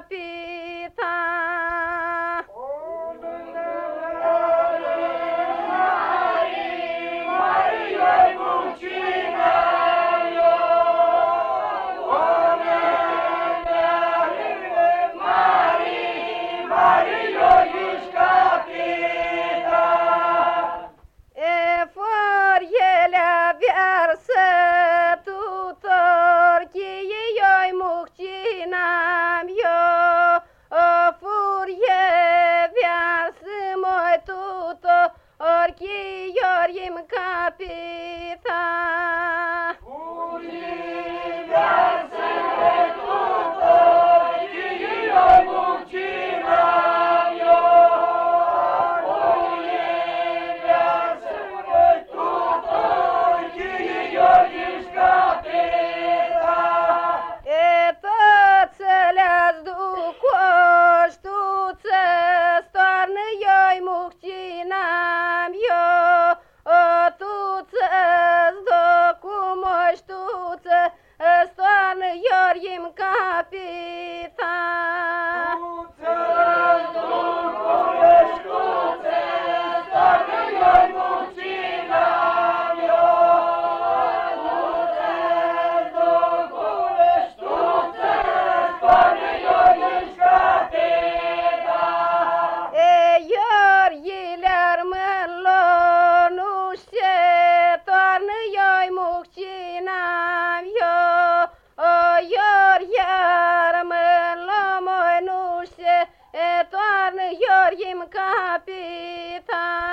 happy. happy. มกาปีทา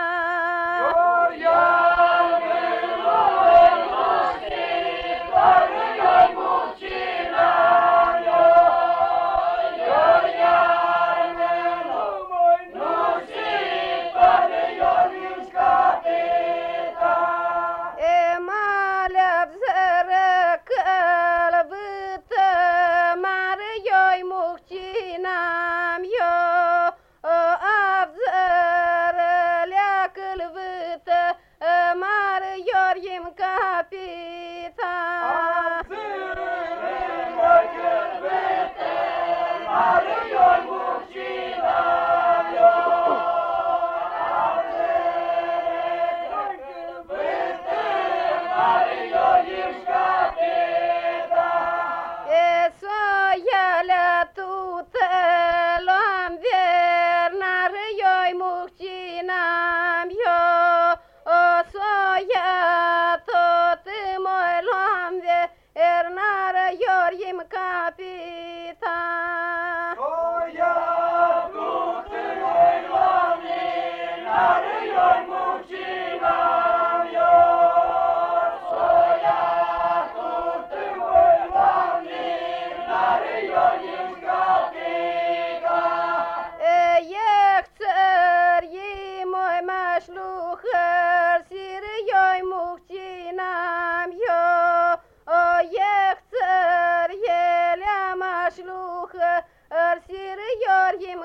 कायम